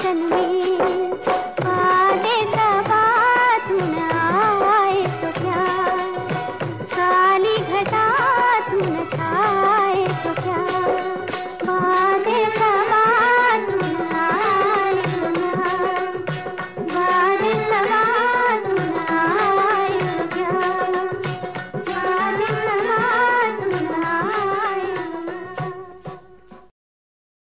神灵。